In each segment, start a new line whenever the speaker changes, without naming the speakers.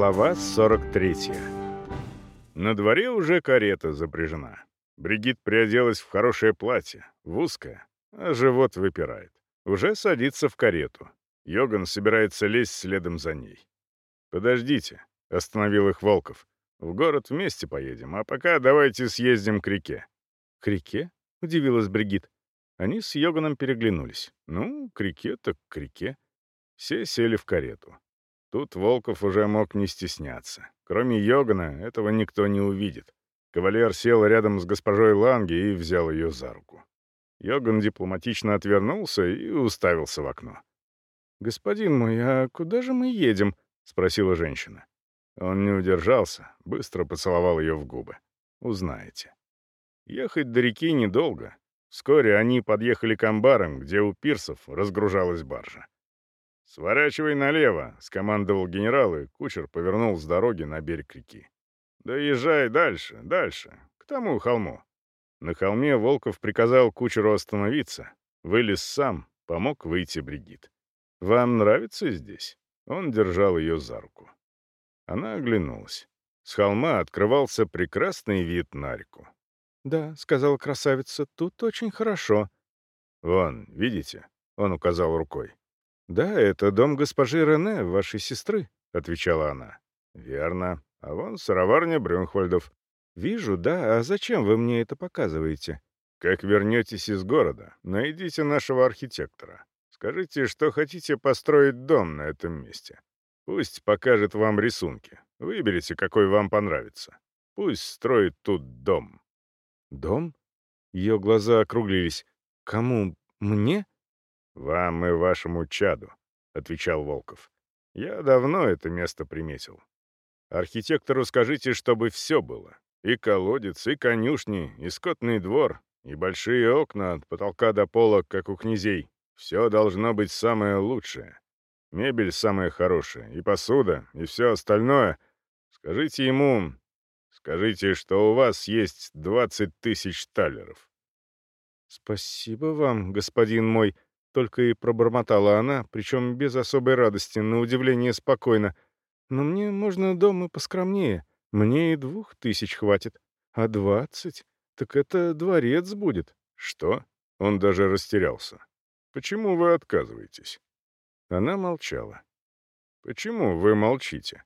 Глава 43. На дворе уже карета запряжена. Бригит приоделась в хорошее платье, в узкое, а живот выпирает. Уже садится в карету. Йоган собирается лезть следом за ней. «Подождите», — остановил их Волков. «В город вместе поедем, а пока давайте съездим к реке». «К реке?» — удивилась Бригит. Они с Йоганом переглянулись. «Ну, к реке так к реке». Все сели в карету. Тут Волков уже мог не стесняться. Кроме Йогана, этого никто не увидит. Кавалер сел рядом с госпожой Ланги и взял ее за руку. Йоган дипломатично отвернулся и уставился в окно. «Господин мой, а куда же мы едем?» — спросила женщина. Он не удержался, быстро поцеловал ее в губы. «Узнаете». Ехать до реки недолго. Вскоре они подъехали к амбарам, где у пирсов разгружалась баржа. «Сворачивай налево!» — скомандовал генерал, и кучер повернул с дороги на берег реки. «Да дальше, дальше, к тому холму». На холме Волков приказал кучеру остановиться, вылез сам, помог выйти Бригит. «Вам нравится здесь?» Он держал ее за руку. Она оглянулась. С холма открывался прекрасный вид на реку. «Да», — сказала красавица, — «тут очень хорошо». «Вон, видите?» — он указал рукой. «Да, это дом госпожи Рене, вашей сестры», — отвечала она. «Верно. А вон сыроварня Брюнхвальдов». «Вижу, да. А зачем вы мне это показываете?» «Как вернетесь из города, найдите нашего архитектора. Скажите, что хотите построить дом на этом месте. Пусть покажет вам рисунки. Выберите, какой вам понравится. Пусть строит тут дом». «Дом?» Ее глаза округлились. «Кому? Мне?» «Вам и вашему чаду», — отвечал Волков. «Я давно это место приметил. Архитектору скажите, чтобы все было. И колодец, и конюшни, и скотный двор, и большие окна от потолка до пола, как у князей. Все должно быть самое лучшее. Мебель самая хорошая, и посуда, и все остальное. Скажите ему... Скажите, что у вас есть 20 тысяч талеров». «Спасибо вам, господин мой», только и пробормотала она, причем без особой радости, на удивление спокойно. «Но мне можно дома поскромнее. Мне и двух тысяч хватит. А двадцать? Так это дворец будет». «Что?» Он даже растерялся. «Почему вы отказываетесь?» Она молчала. «Почему вы молчите?»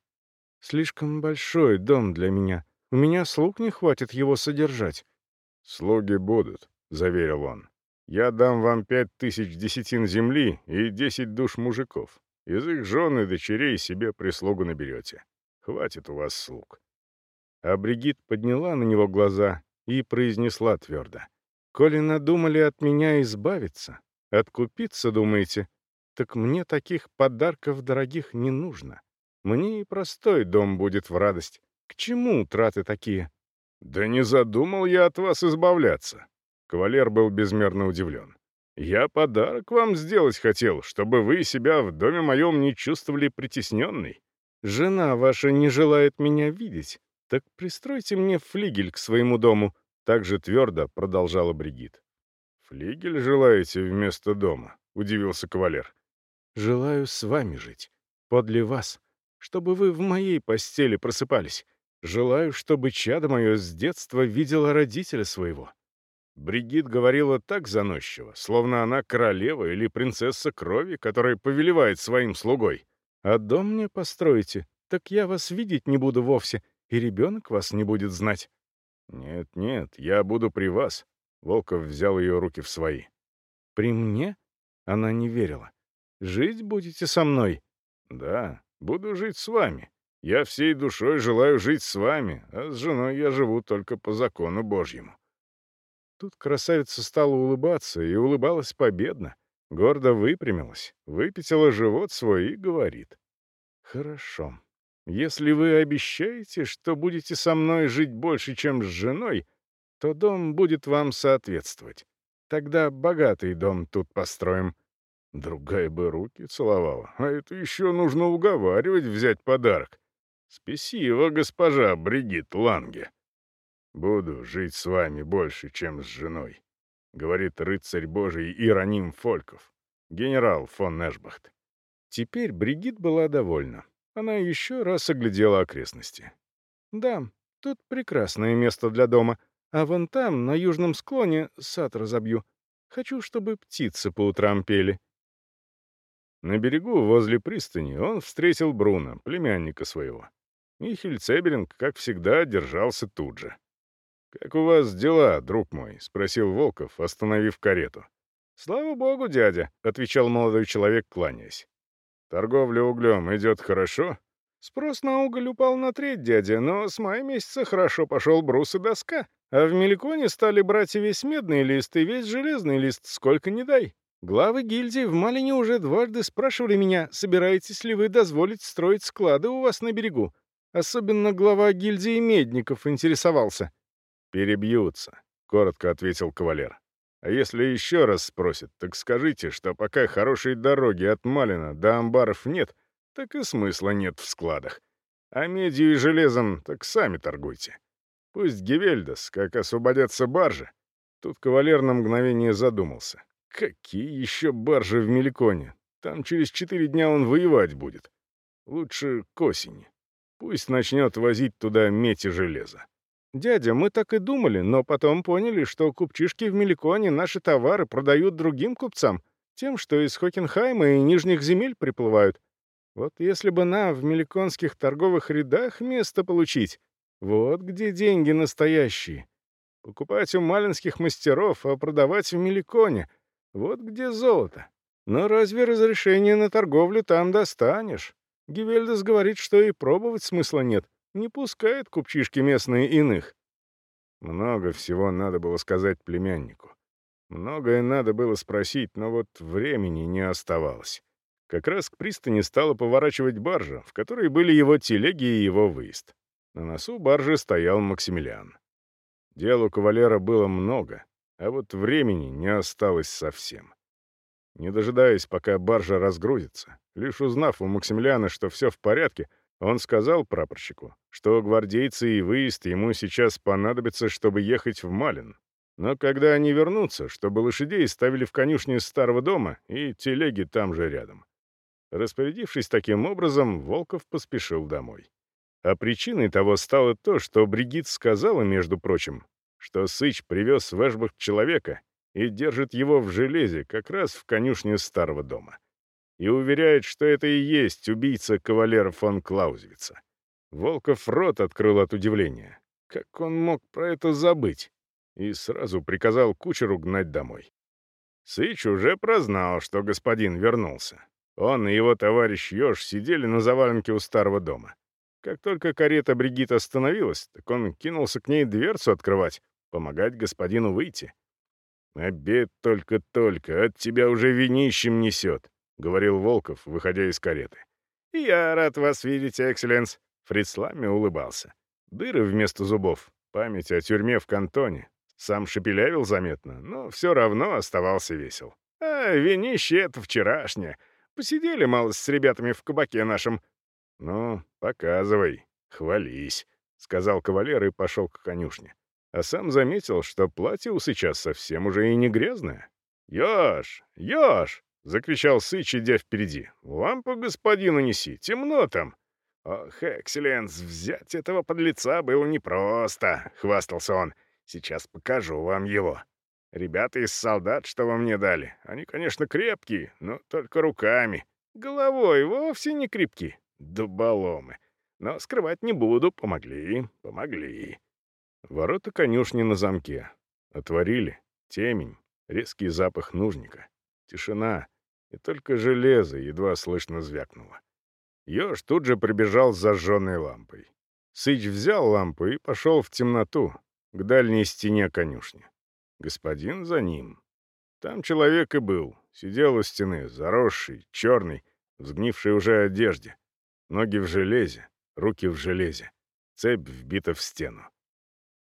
«Слишком большой дом для меня. У меня слуг не хватит его содержать». «Слуги будут», — заверил он. Я дам вам пять тысяч десятин земли и десять душ мужиков. Из их жен и дочерей себе прислугу наберете. Хватит у вас слуг». А Бригит подняла на него глаза и произнесла твердо. «Коли надумали от меня избавиться, откупиться, думаете, так мне таких подарков дорогих не нужно. Мне и простой дом будет в радость. К чему траты такие?» «Да не задумал я от вас избавляться», Кавалер был безмерно удивлен. «Я подарок вам сделать хотел, чтобы вы себя в доме моем не чувствовали притесненной. Жена ваша не желает меня видеть, так пристройте мне флигель к своему дому», — так же твердо продолжала Бригит. «Флигель желаете вместо дома?» — удивился кавалер. «Желаю с вами жить, подле вас, чтобы вы в моей постели просыпались. Желаю, чтобы чадо мое с детства видело родителя своего». Бригит говорила так заносчиво, словно она королева или принцесса крови, которая повелевает своим слугой. «А дом мне построите, так я вас видеть не буду вовсе, и ребенок вас не будет знать». «Нет-нет, я буду при вас», — Волков взял ее руки в свои. «При мне?» — она не верила. «Жить будете со мной?» «Да, буду жить с вами. Я всей душой желаю жить с вами, а с женой я живу только по закону Божьему». Тут красавица стала улыбаться и улыбалась победно. Гордо выпрямилась, выпятила живот свой и говорит. «Хорошо. Если вы обещаете, что будете со мной жить больше, чем с женой, то дом будет вам соответствовать. Тогда богатый дом тут построим». Другая бы руки целовала, а это еще нужно уговаривать взять подарок. Спесива госпожа Бригит Ланге. Буду жить с вами больше, чем с женой», — говорит рыцарь Божий Ироним Фольков, генерал фон Эшбахт. Теперь Бригит была довольна. Она еще раз оглядела окрестности. «Да, тут прекрасное место для дома, а вон там, на южном склоне, сад разобью. Хочу, чтобы птицы по утрам пели». На берегу, возле пристани, он встретил Бруна, племянника своего. и Цеберинг, как всегда, держался тут же. «Как у вас дела, друг мой?» — спросил Волков, остановив карету. «Слава богу, дядя», — отвечал молодой человек, кланяясь. «Торговля углем идет хорошо?» «Спрос на уголь упал на треть, дядя, но с мая месяца хорошо пошел брус и доска, а в Меликоне стали брать и весь медный лист, и весь железный лист, сколько не дай. Главы гильдии в Малине уже дважды спрашивали меня, собираетесь ли вы дозволить строить склады у вас на берегу. Особенно глава гильдии медников интересовался» перебьются», — коротко ответил кавалер. «А если еще раз спросят, так скажите, что пока хорошей дороги от Малина до амбаров нет, так и смысла нет в складах. А медью и железом так сами торгуйте. Пусть Гевельдас, как освободятся баржи...» Тут кавалер на мгновение задумался. «Какие еще баржи в Меликоне? Там через четыре дня он воевать будет. Лучше к осени. Пусть начнет возить туда медь и железо». «Дядя, мы так и думали, но потом поняли, что купчишки в Меликоне наши товары продают другим купцам, тем, что из Хокенхайма и Нижних земель приплывают. Вот если бы нам в меликонских торговых рядах место получить, вот где деньги настоящие. Покупать у малинских мастеров, а продавать в Меликоне, вот где золото. Но разве разрешение на торговлю там достанешь? Гивельдес говорит, что и пробовать смысла нет. Не пускает купчишки местные иных. Много всего надо было сказать племяннику. Многое надо было спросить, но вот времени не оставалось. Как раз к пристани стала поворачивать баржа, в которой были его телеги и его выезд. На носу баржи стоял Максимилиан. Дел у кавалера было много, а вот времени не осталось совсем. Не дожидаясь, пока баржа разгрузится, лишь узнав у Максимилиана, что все в порядке — он сказал прапорщику, что гвардейцы и выезд ему сейчас понадобятся, чтобы ехать в Малин. Но когда они вернутся, чтобы лошадей ставили в конюшне старого дома и телеги там же рядом. Распорядившись таким образом, Волков поспешил домой. А причиной того стало то, что Бригит сказала, между прочим, что Сыч привез в Эшбах человека и держит его в железе как раз в конюшне старого дома и уверяет, что это и есть убийца кавалера фон Клаузевица. Волков рот открыл от удивления. Как он мог про это забыть? И сразу приказал кучеру гнать домой. Сыч уже прознал, что господин вернулся. Он и его товарищ Ёж сидели на заваленке у старого дома. Как только карета Бригит остановилась, так он кинулся к ней дверцу открывать, помогать господину выйти. «Обед только-только, от тебя уже винищем несет», говорил Волков, выходя из кареты. «Я рад вас видеть, экселленс!» Фриц улыбался. Дыры вместо зубов, память о тюрьме в кантоне. Сам шепелявил заметно, но все равно оставался весел. «А, винище это вчерашнее. Посидели мало с ребятами в кабаке нашем». «Ну, показывай, хвались», — сказал кавалер и пошел к конюшне. А сам заметил, что платье у сейчас совсем уже и не грязное. «Ёж! Ёж!» Закричал Сыч, идя впереди. «Лампу господину неси, темно там!» «Ох, экселленс, взять этого подлеца было непросто!» — хвастался он. «Сейчас покажу вам его. Ребята из солдат, что вы мне дали, они, конечно, крепкие, но только руками. Головой вовсе не крепки. Дуболомы. Но скрывать не буду, помогли, помогли». Ворота конюшни на замке. Отворили. Темень. Резкий запах нужника. Тишина и только железо едва слышно звякнуло. Ёж тут же прибежал с зажженной лампой. Сыч взял лампу и пошел в темноту, к дальней стене конюшни. Господин за ним. Там человек и был, сидел у стены, заросший, черный, в сгнившей уже одежде. Ноги в железе, руки в железе, цепь вбита в стену.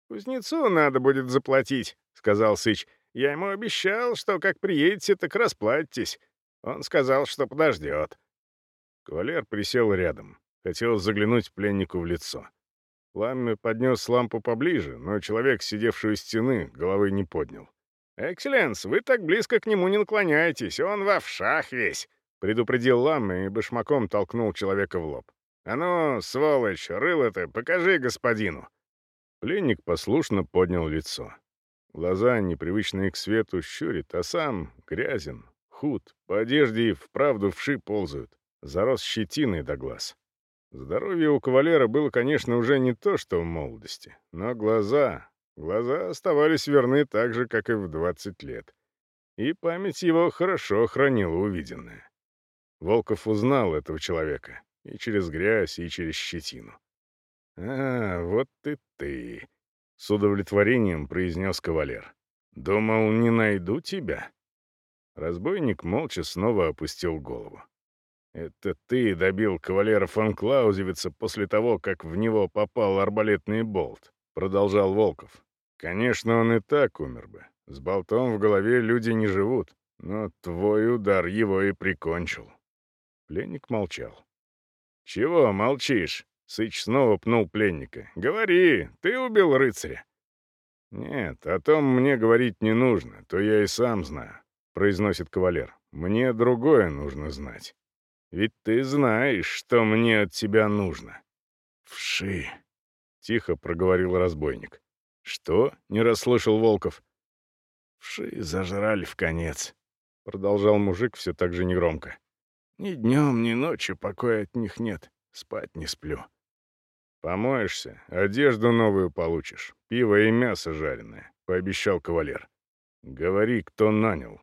«Кузнецу надо будет заплатить», — сказал Сыч. «Я ему обещал, что как приедете, так расплатитесь. Он сказал, что подождет. Кавалер присел рядом. Хотел заглянуть пленнику в лицо. Ламме поднес лампу поближе, но человек, сидевший у стены, головы не поднял. «Экселленс, вы так близко к нему не наклоняйтесь, он во вшах весь!» — предупредил Ламме и башмаком толкнул человека в лоб. «А ну, сволочь, рыло ты, покажи господину!» Пленник послушно поднял лицо. Глаза, непривычные к свету, щурит, а сам грязен, Худ, по одежде и вправду вши ползают. Зарос щетиной до глаз. Здоровье у кавалера было, конечно, уже не то, что в молодости. Но глаза... Глаза оставались верны так же, как и в 20 лет. И память его хорошо хранила увиденное. Волков узнал этого человека. И через грязь, и через щетину. «А, вот и ты!» — с удовлетворением произнес кавалер. «Думал, не найду тебя?» Разбойник молча снова опустил голову. «Это ты добил кавалера фон Клаузевица после того, как в него попал арбалетный болт», — продолжал Волков. «Конечно, он и так умер бы. С болтом в голове люди не живут, но твой удар его и прикончил». Пленник молчал. «Чего молчишь?» — Сыч снова пнул пленника. «Говори, ты убил рыцаря». «Нет, о том мне говорить не нужно, то я и сам знаю произносит кавалер. «Мне другое нужно знать. Ведь ты знаешь, что мне от тебя нужно». «Вши!» — тихо проговорил разбойник. «Что?» — не расслышал Волков. «Вши зажрали в конец», — продолжал мужик все так же негромко. «Ни днем, ни ночью покоя от них нет. Спать не сплю». «Помоешься, одежду новую получишь, пиво и мясо жареное», — пообещал кавалер. «Говори, кто нанял,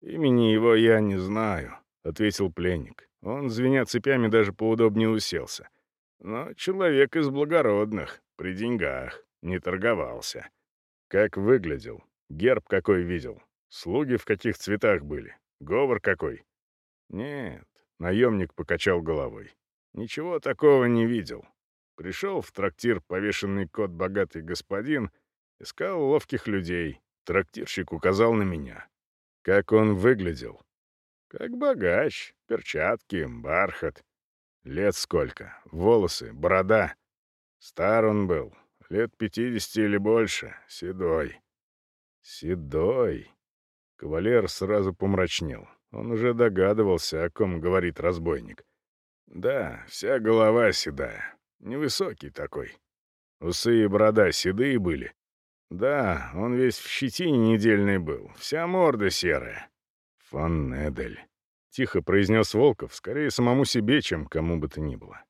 Имени его я не знаю», — ответил пленник. Он, звеня цепями, даже поудобнее уселся. «Но человек из благородных, при деньгах, не торговался. Как выглядел, герб какой видел, слуги в каких цветах были, говор какой». «Нет», — наемник покачал головой. «Ничего такого не видел. Пришел в трактир повешенный кот богатый господин, искал ловких людей. Трактирщик указал на меня. Как он выглядел? Как богач, перчатки, бархат. Лет сколько, волосы, борода. Стар он был, лет 50 или больше, седой. Седой. Кавалер сразу помрачнел. Он уже догадывался, о ком говорит разбойник. Да, вся голова седая, невысокий такой. Усы и борода седые были, да, он весь в щетине недельный был, вся морда серая. Фон Недель. Тихо произнес Волков, скорее самому себе, чем кому бы то ни было.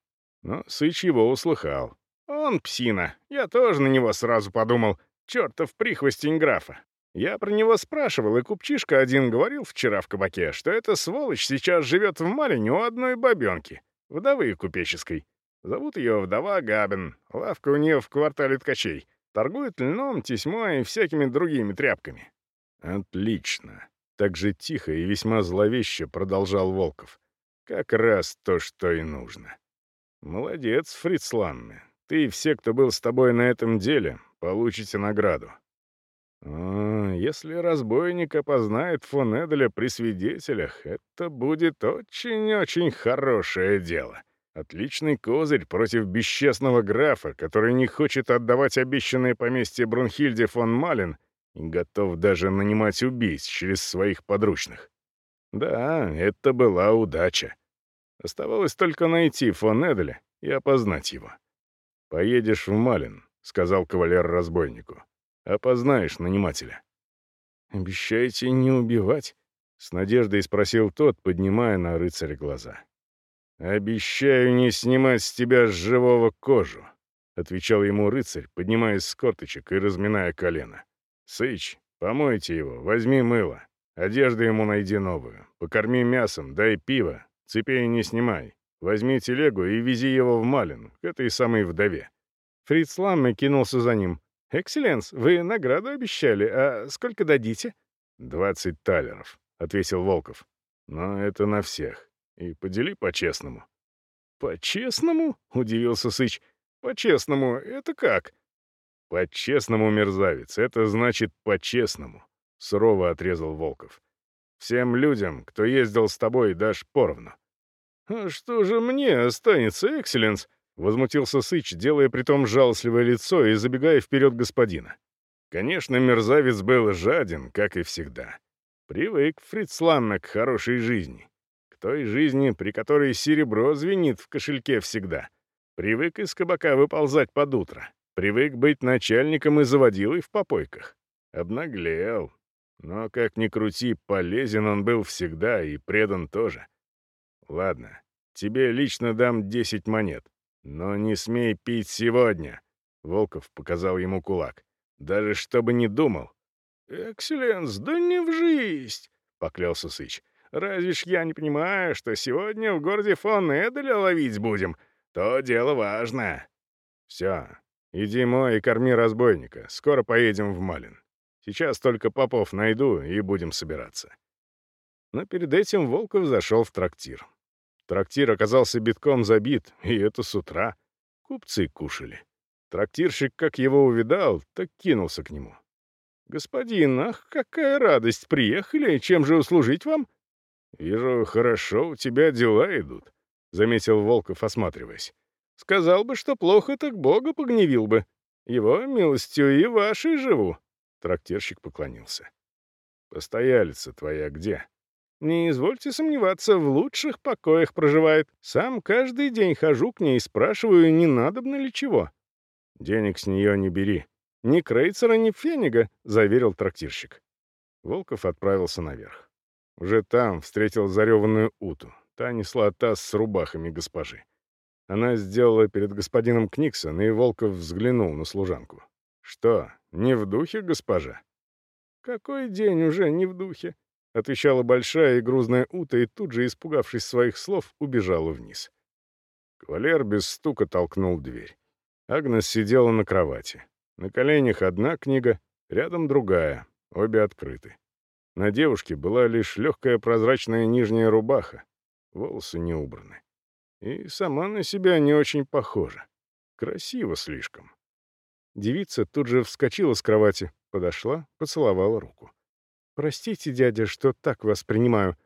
Но Сыч его услыхал. Он псина. Я тоже на него сразу подумал. Чертов прихвостень графа. Я про него спрашивал, и купчишка один говорил вчера в кабаке, что эта сволочь сейчас живет в малине у одной бабенки, вдовы купеческой. Зовут ее вдова Габин. Лавка у нее в квартале ткачей торгует льном, тесьмой и всякими другими тряпками». «Отлично!» — так же тихо и весьма зловеще продолжал Волков. «Как раз то, что и нужно». «Молодец, Фрицланне. Ты и все, кто был с тобой на этом деле, получите награду». «О, если разбойник опознает фон Эделя при свидетелях, это будет очень-очень хорошее дело». Отличный козырь против бесчестного графа, который не хочет отдавать обещанное поместье Брунхильде фон Малин и готов даже нанимать убийц через своих подручных. Да, это была удача. Оставалось только найти фон Эделя и опознать его. «Поедешь в Малин», — сказал кавалер разбойнику. «Опознаешь нанимателя». «Обещаете не убивать?» — с надеждой спросил тот, поднимая на рыцаря глаза. «Обещаю не снимать с тебя живого кожу», — отвечал ему рыцарь, поднимаясь с корточек и разминая колено. «Сыч, помойте его, возьми мыло, одежду ему найди новую, покорми мясом, дай пиво, цепей не снимай, возьми телегу и вези его в Малин, к этой самой вдове». Фриц Ламме кинулся за ним. «Экселленс, вы награду обещали, а сколько дадите?» «Двадцать талеров», — ответил Волков. «Но это на всех и подели по-честному». «По-честному?» — удивился Сыч. «По-честному это как?» «По-честному, мерзавец, это значит по-честному», — сурово отрезал Волков. «Всем людям, кто ездил с тобой, дашь поровну». «А что же мне останется, экселленс?» — возмутился Сыч, делая при том жалостливое лицо и забегая вперед господина. Конечно, мерзавец был жаден, как и всегда. Привык Фрицланна к хорошей жизни той жизни, при которой серебро звенит в кошельке всегда. Привык из кабака выползать под утро. Привык быть начальником и заводилой в попойках. Обнаглел. Но, как ни крути, полезен он был всегда и предан тоже. Ладно, тебе лично дам 10 монет. Но не смей пить сегодня. Волков показал ему кулак. Даже чтобы не думал. «Экселленс, да не в жизнь!» — поклялся Сыч. Разве ж я не понимаю, что сегодня в городе фон Эделя ловить будем? То дело важно. Все. Иди мой и корми разбойника. Скоро поедем в Малин. Сейчас только попов найду и будем собираться. Но перед этим Волков зашел в трактир. Трактир оказался битком забит, и это с утра. Купцы кушали. Трактирщик, как его увидал, так кинулся к нему. «Господин, ах, какая радость! Приехали! Чем же услужить вам?» «Вижу, хорошо у тебя дела идут», — заметил Волков, осматриваясь. «Сказал бы, что плохо, так Бога погневил бы. Его милостью и вашей живу». Трактирщик поклонился. «Постоялица твоя где?» «Не извольте сомневаться, в лучших покоях проживает. Сам каждый день хожу к ней, и спрашиваю, не надобно ли чего». «Денег с нее не бери. Ни Крейцера, ни Фенига», — заверил трактирщик. Волков отправился наверх. Уже там встретил зареванную Уту. Та несла таз с рубахами госпожи. Она сделала перед господином Книксон, и Волков взглянул на служанку. «Что, не в духе, госпожа?» «Какой день уже не в духе?» — отвечала большая и грузная Ута, и тут же, испугавшись своих слов, убежала вниз. Кавалер без стука толкнул дверь. Агнес сидела на кровати. На коленях одна книга, рядом другая, обе открыты. На девушке была лишь легкая прозрачная нижняя рубаха, волосы не убраны. И сама на себя не очень похожа. Красиво слишком. Девица тут же вскочила с кровати, подошла, поцеловала руку. «Простите, дядя, что так вас принимаю».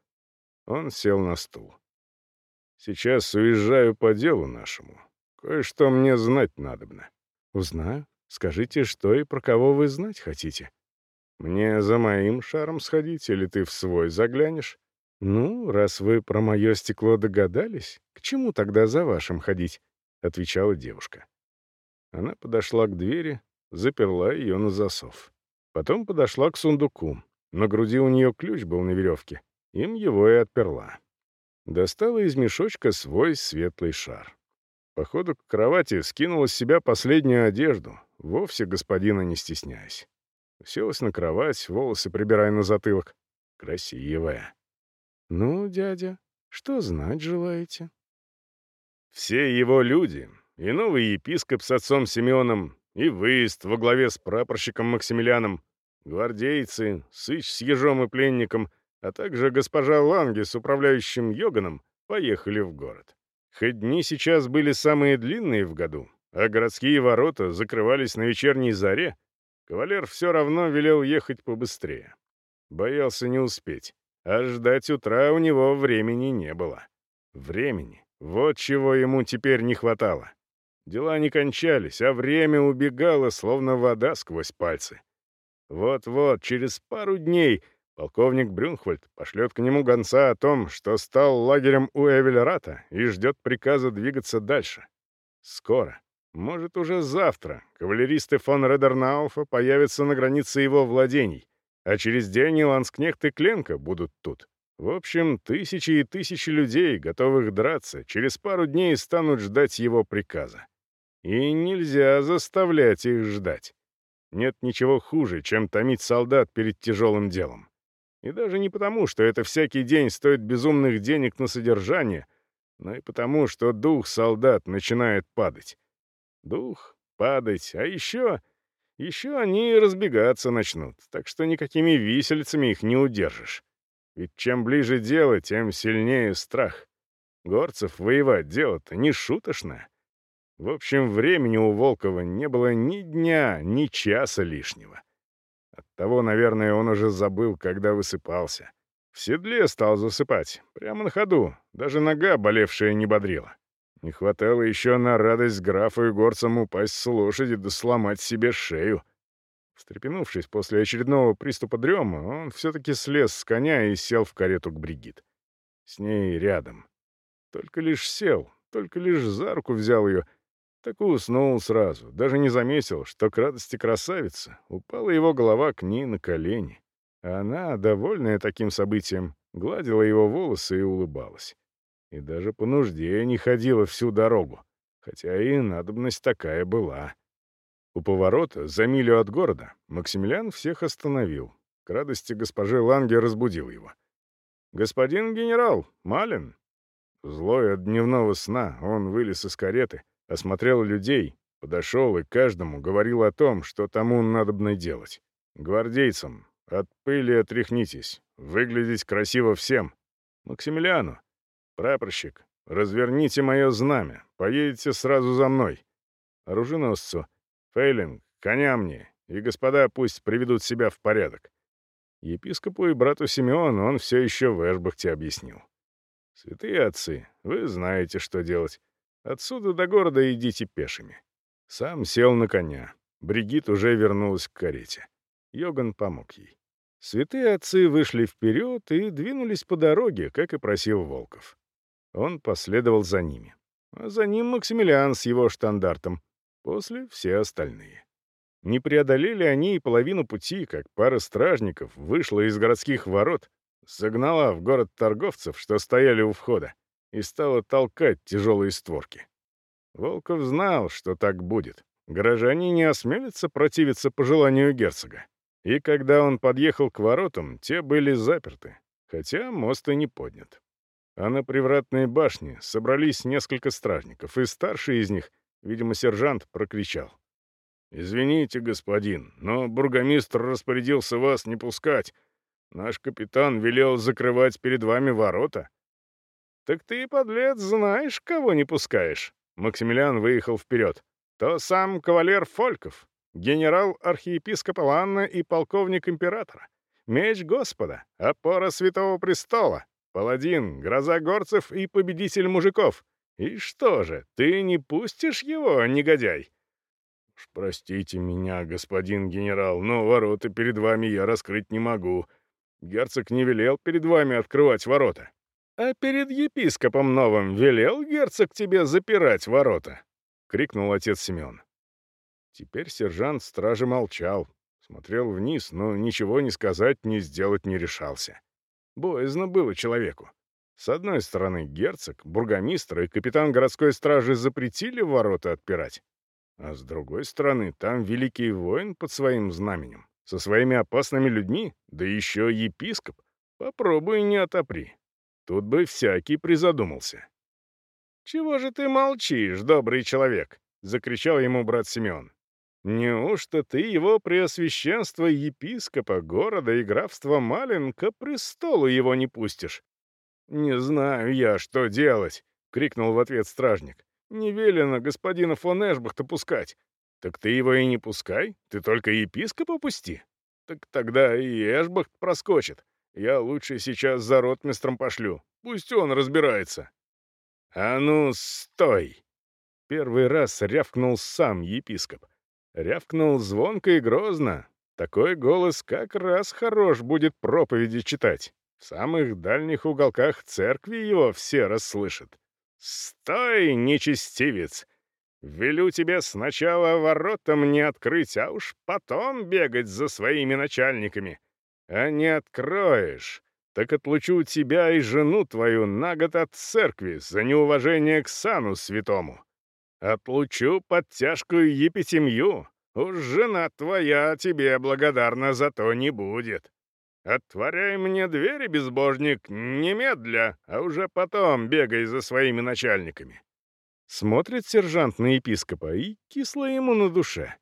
Он сел на стул. «Сейчас уезжаю по делу нашему. Кое-что мне знать надобно». «Узнаю. Скажите, что и про кого вы знать хотите». Мне за моим шаром сходить или ты в свой заглянешь? Ну, раз вы про мое стекло догадались, к чему тогда за вашим ходить?» — отвечала девушка. Она подошла к двери, заперла ее на засов. Потом подошла к сундуку. На груди у нее ключ был на веревке. Им его и отперла. Достала из мешочка свой светлый шар. Походу к кровати скинула с себя последнюю одежду, вовсе господина не стесняясь. Уселась на кровать, волосы прибирая на затылок. Красивая. «Ну, дядя, что знать желаете?» Все его люди, и новый епископ с отцом Симеоном, и выезд во главе с прапорщиком Максимилианом, гвардейцы, сыч с ежом и пленником, а также госпожа Ланге с управляющим Йоганом поехали в город. Хоть дни сейчас были самые длинные в году, а городские ворота закрывались на вечерней заре, Кавалер все равно велел ехать побыстрее. Боялся не успеть, а ждать утра у него времени не было. Времени. Вот чего ему теперь не хватало. Дела не кончались, а время убегало, словно вода сквозь пальцы. Вот-вот, через пару дней полковник Брюнхвальд пошлет к нему гонца о том, что стал лагерем у Эвельрата и ждет приказа двигаться дальше. Скоро. Может, уже завтра кавалеристы фон Редернауфа появятся на границе его владений, а через день и Ланскнехт и Кленко будут тут. В общем, тысячи и тысячи людей, готовых драться, через пару дней станут ждать его приказа. И нельзя заставлять их ждать. Нет ничего хуже, чем томить солдат перед тяжелым делом. И даже не потому, что это всякий день стоит безумных денег на содержание, но и потому, что дух солдат начинает падать. Дух, падать, а еще... Еще они разбегаться начнут, так что никакими висельцами их не удержишь. Ведь чем ближе дело, тем сильнее страх. Горцев воевать дело-то не шуточно. В общем, времени у Волкова не было ни дня, ни часа лишнего. Оттого, наверное, он уже забыл, когда высыпался. В седле стал засыпать, прямо на ходу, даже нога, болевшая, не бодрила. Не хватало еще на радость графу и горцам упасть с лошади да сломать себе шею. Встрепенувшись после очередного приступа дрема, он все-таки слез с коня и сел в карету к Бригит. С ней рядом. Только лишь сел, только лишь за руку взял ее. Так и уснул сразу, даже не заметил, что к радости красавица упала его голова к ней на колени. а Она, довольная таким событием, гладила его волосы и улыбалась и даже по нужде не ходила всю дорогу, хотя и надобность такая была. У поворота, за милю от города, Максимилиан всех остановил. К радости госпожи Ланге разбудил его. «Господин генерал, Малин!» Злой от дневного сна, он вылез из кареты, осмотрел людей, подошел и каждому говорил о том, что тому надобно делать. «Гвардейцам, от пыли отряхнитесь, выглядеть красиво всем. Максимилиану, «Прапорщик, разверните мое знамя, поедете сразу за мной». Оруженосцу. «Фейлинг, коня мне, и господа пусть приведут себя в порядок». Епископу и брату Симеону он все еще в Эшбахте объяснил. «Святые отцы, вы знаете, что делать. Отсюда до города идите пешими». Сам сел на коня. Бригит уже вернулась к карете. Йоган помог ей. Святые отцы вышли вперед и двинулись по дороге, как и просил Волков. Он последовал за ними. А за ним Максимилиан с его штандартом. После все остальные. Не преодолели они и половину пути, как пара стражников вышла из городских ворот, согнала в город торговцев, что стояли у входа, и стала толкать тяжелые створки. Волков знал, что так будет. Горожане не осмелятся противиться пожеланию герцога. И когда он подъехал к воротам, те были заперты, хотя мост и не поднят. А Она привратной башни собрались несколько стражников, и старший из них, видимо, сержант, прокричал. «Извините, господин, но бургомистр распорядился вас не пускать. Наш капитан велел закрывать перед вами ворота». «Так ты, подлец, знаешь, кого не пускаешь?» Максимилиан выехал вперед. «То сам кавалер Фольков, генерал архиепископа Ланна и полковник императора, меч Господа, опора Святого Престола, Паладин, гроза горцев и победитель мужиков. И что же, ты не пустишь его, негодяй?» «Уж простите меня, господин генерал, но ворота перед вами я раскрыть не могу. Герцог не велел перед вами открывать ворота». «А перед епископом новым велел герцог тебе запирать ворота?» — крикнул отец Семен. Теперь сержант стражи молчал, смотрел вниз, но ничего не сказать, ни сделать не решался. Боязно было человеку. С одной стороны, герцог, бургомистр и капитан городской стражи запретили ворота отпирать. А с другой стороны, там великий воин под своим знаменем, со своими опасными людьми, да еще епископ. Попробуй не отопри. Тут бы всякий призадумался. «Чего же ты молчишь, добрый человек?» — закричал ему брат Симеон. Неужто ты его преосвященство епископа города и графства Малинка престолу его не пустишь? «Не знаю я, что делать!» — крикнул в ответ стражник. «Не велено господина фон Эшбахта пускать». «Так ты его и не пускай, ты только епископа пусти». «Так тогда и Эшбахт проскочит. Я лучше сейчас за ротмистром пошлю, пусть он разбирается». «А ну, стой!» Первый раз рявкнул сам епископ. Рявкнул звонко и грозно. Такой голос как раз хорош будет проповеди читать. В самых дальних уголках церкви его все расслышат. «Стой, нечестивец! Велю тебе сначала ворота мне открыть, а уж потом бегать за своими начальниками. А не откроешь, так отлучу тебя и жену твою на год от церкви за неуважение к сану святому». Отлучу подтяжкую епитемью. Уж жена твоя тебе благодарна за то не будет. Отворяй мне двери, безбожник, немедля, а уже потом бегай за своими начальниками. Смотрит сержант на епископа, и кисло ему на душе.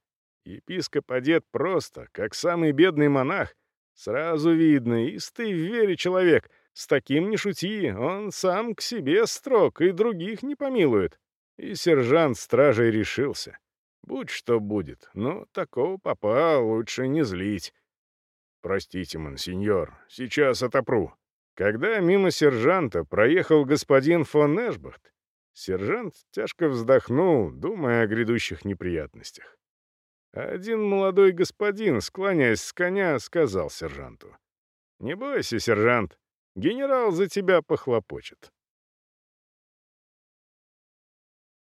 Епископ одет просто, как самый бедный монах. Сразу видно, истый в вере человек. С таким не шути, он сам к себе строг и других не помилует и сержант стражей решился. Будь что будет, но такого папа лучше не злить. «Простите, мансиньор, сейчас отопру». Когда мимо сержанта проехал господин фон Эшбахт, сержант тяжко вздохнул, думая о грядущих неприятностях. Один молодой господин, склоняясь с коня, сказал сержанту. «Не бойся, сержант, генерал за тебя похлопочет».